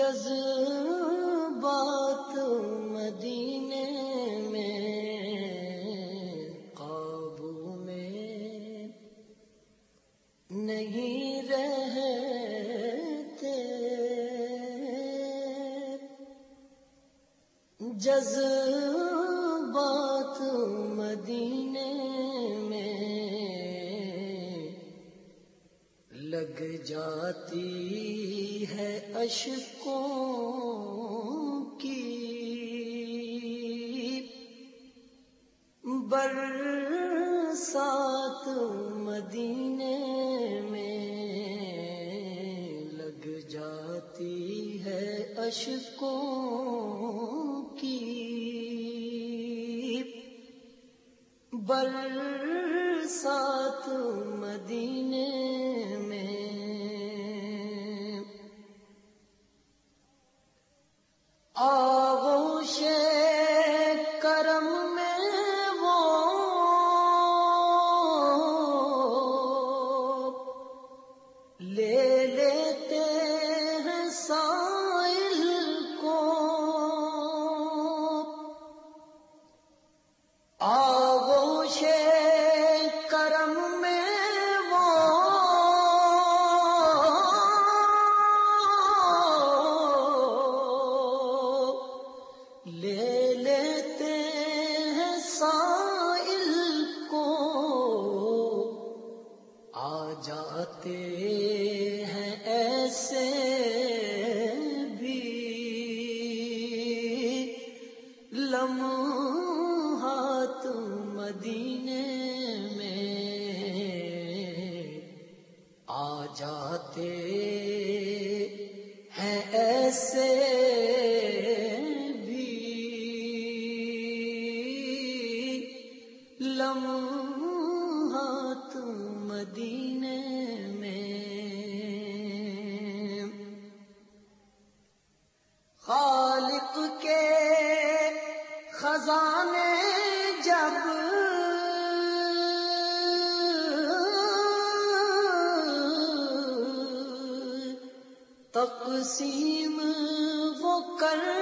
جذبات مدینے میں قابو میں نہیں رہتے۔ جز بات مدینے لگ جاتی ہے اشکوں کی۔ برسات مدینے میں لگ جاتی ہے اشکوں کی۔ برسات مدینے جاتے ہیں ایسے بھی۔ لمحات مدینے میں آ جاتے تقسیم وہ کر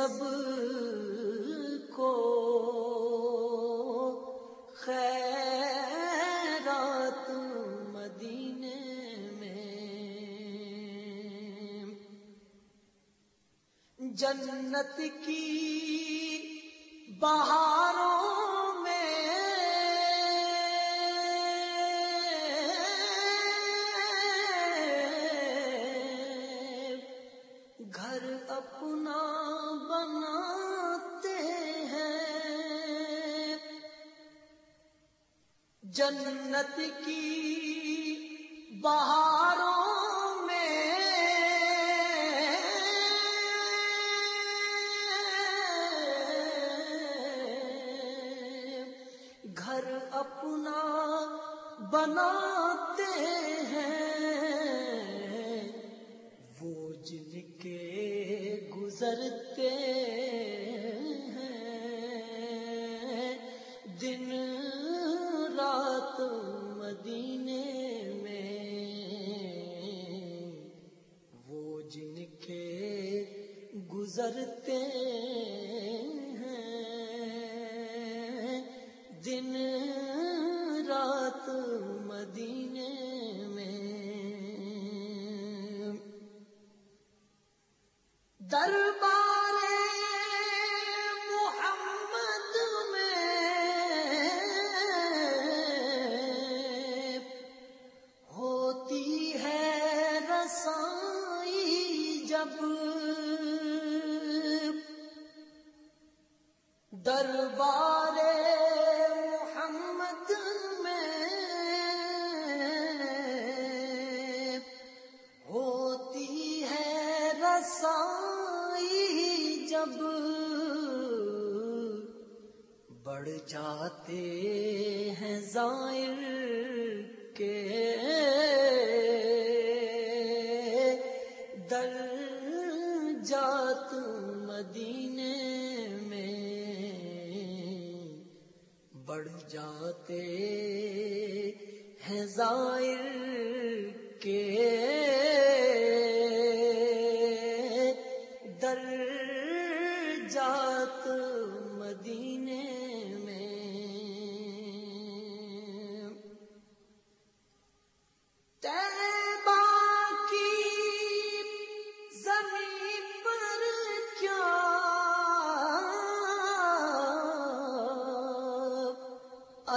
سب کو خیرات مدینے میں جنت کی بہار جنت کی بہاروں میں۔ گھر اپنا بناتے ہیں وہ جن کے گزرتے گزرتے ہیں۔ دن رات مدینے میں۔ دربار جاتے ہیں زائر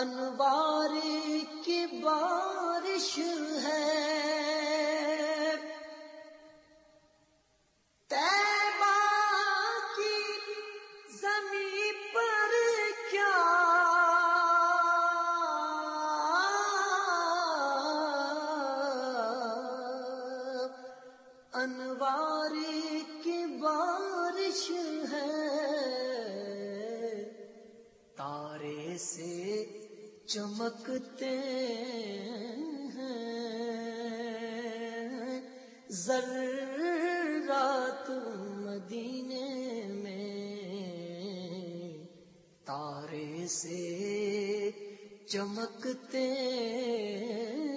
انوار کی بارش ہے۔ تیبا کی زمین پر کیا؟ انوار کی بارش ہے۔ تارے سے چمکتے ہیں۔ ذرات مدینے میں تارے سے چمکتے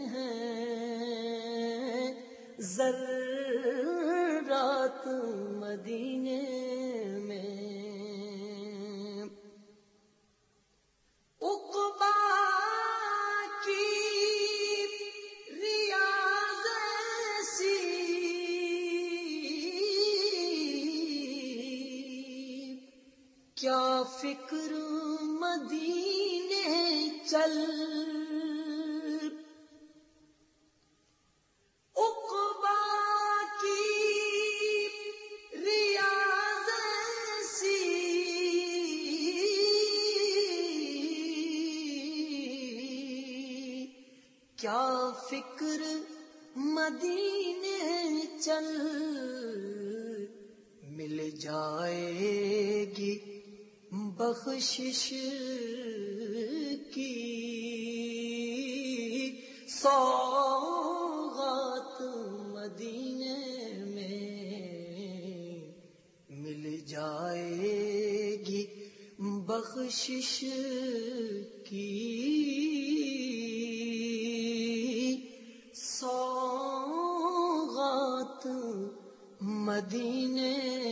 ہیں۔ ذرات مدینے فکر مدینے چل۔ اقبا کی ریاض ایسی کیا فکر مدینے چل۔ مل جائے گی۔ بخشش کی سوغات مدینے میں مل جائے گی بخشش کی سوغات مدینے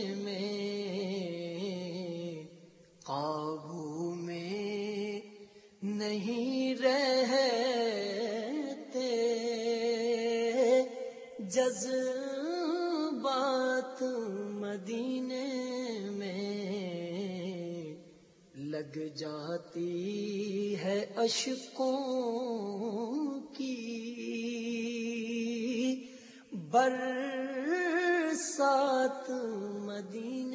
قابو میں نہیں رہتے۔ جذبات مدینے میں لگ جاتی ہے اشکوں کی۔ برسات مدینے